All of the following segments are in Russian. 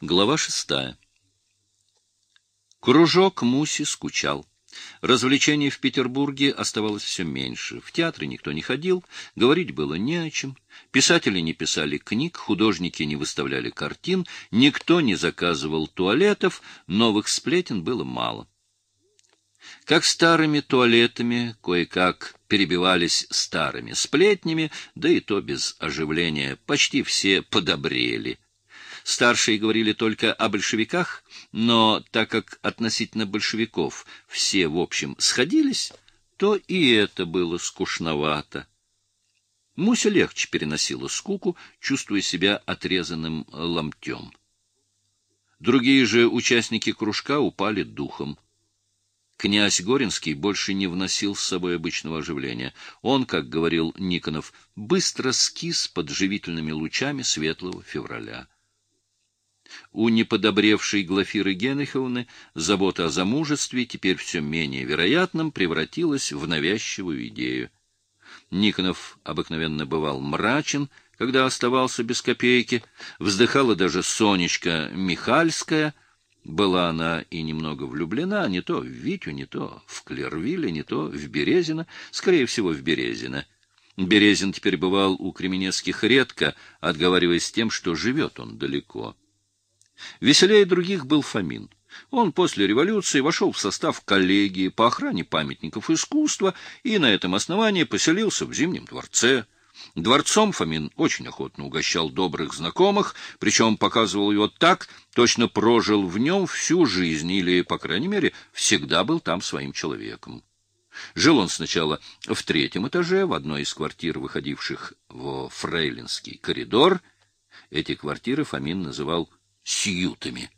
Глава шестая. Кружок Муси скучал. Развлечений в Петербурге оставалось все меньше. В театры никто не ходил, говорить было не о чем. Писатели не писали книг, художники не выставляли картин, никто не заказывал туалетов, новых сплетен было мало. Как старыми туалетами кое-как перебивались старыми сплетнями, да и то без оживления, почти все подобрели — Старшие говорили только о большевиках, но так как относительно большевиков все, в общем, сходились, то и это было скучновато. Муся легче переносила скуку, чувствуя себя отрезанным ломтем. Другие же участники кружка упали духом. Князь Горинский больше не вносил с собой обычного оживления. Он, как говорил Никонов, быстро скис под живительными лучами светлого февраля. У неподобревшей Глафиры Генриховны забота о замужестве, теперь все менее вероятным, превратилась в навязчивую идею. Никонов обыкновенно бывал мрачен, когда оставался без копейки, вздыхала даже Сонечка Михальская, была она и немного влюблена, не то в Витю, не то в Клервиле, не то в Березина, скорее всего, в Березина. Березин теперь бывал у Кременецких редко, отговариваясь тем, что живет он далеко. Веселее других был Фомин. Он после революции вошел в состав коллегии по охране памятников искусства и на этом основании поселился в Зимнем дворце. Дворцом Фомин очень охотно угощал добрых знакомых, причем показывал его так, точно прожил в нем всю жизнь или, по крайней мере, всегда был там своим человеком. Жил он сначала в третьем этаже, в одной из квартир, выходивших в Фрейлинский коридор. Эти квартиры Фомин называл сьютами.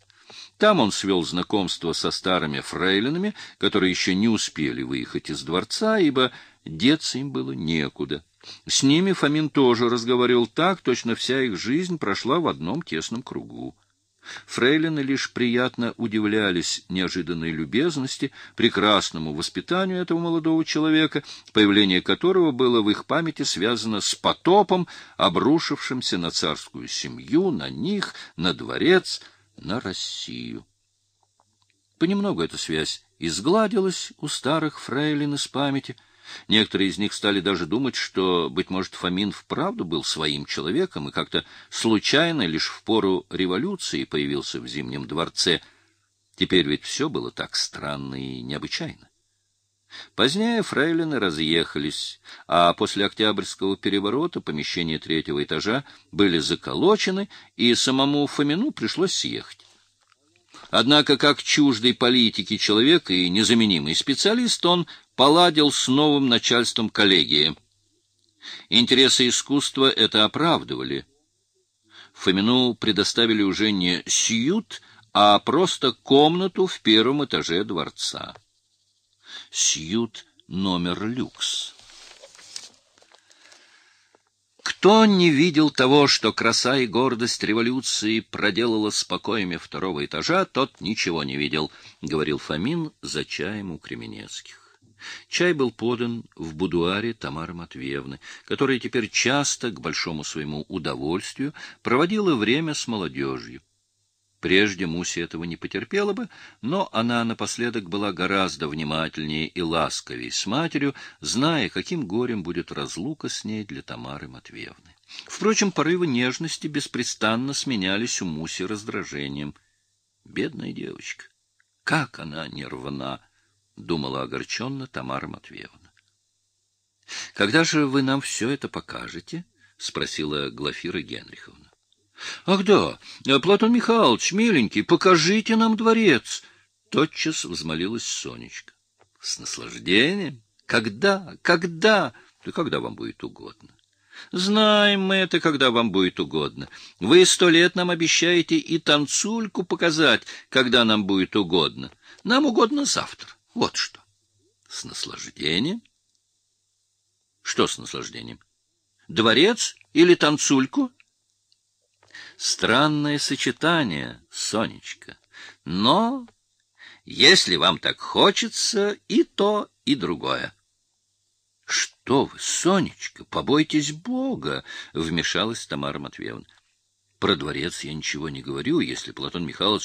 Там он свел знакомство со старыми фрейлинами, которые еще не успели выехать из дворца, ибо деться им было некуда. С ними Фомин тоже разговаривал так, точно вся их жизнь прошла в одном тесном кругу. Фрейлины лишь приятно удивлялись неожиданной любезности, прекрасному воспитанию этого молодого человека, появление которого было в их памяти связано с потопом, обрушившимся на царскую семью, на них, на дворец, на Россию. Понемногу эта связь изгладилась у старых фрейлин из памяти — Некоторые из них стали даже думать, что, быть может, Фомин вправду был своим человеком и как-то случайно лишь в пору революции появился в Зимнем дворце. Теперь ведь все было так странно и необычайно. Позднее фрейлины разъехались, а после Октябрьского переворота помещения третьего этажа были заколочены, и самому Фомину пришлось съехать. Однако, как чуждый политики человек и незаменимый специалист, он поладил с новым начальством коллегии. Интересы искусства это оправдывали. Фомину предоставили уже не сьют, а просто комнату в первом этаже дворца. Сьют номер люкс. Кто не видел того, что краса и гордость революции проделала с покоями второго этажа, тот ничего не видел, — говорил Фомин за чаем у Кременецких. Чай был подан в будуаре Тамары Матвеевны, которая теперь часто, к большому своему удовольствию, проводила время с молодежью. Прежде Муся этого не потерпела бы, но она напоследок была гораздо внимательнее и ласковее с матерью, зная, каким горем будет разлука с ней для Тамары Матвеевны. Впрочем, порывы нежности беспрестанно сменялись у Муси раздражением. Бедная девочка! Как она нервна! — думала огорченно Тамара Матвеевна. — Когда же вы нам все это покажете? — спросила Глафира Генриховна. — Ах да, Платон Михайлович, миленький, покажите нам дворец! — тотчас взмолилась Сонечка. — С наслаждением? Когда? Когда? Да когда вам будет угодно. Знаем мы это, когда вам будет угодно. Вы сто лет нам обещаете и танцульку показать, когда нам будет угодно. Нам угодно завтра. Вот что. С наслаждением? Что с наслаждением? Дворец или танцульку? Странное сочетание, Сонечка. Но, если вам так хочется, и то, и другое. — Что вы, Сонечка, побойтесь Бога! — вмешалась Тамара Матвеевна. Про дворец я ничего не говорю, если Платон Михайлович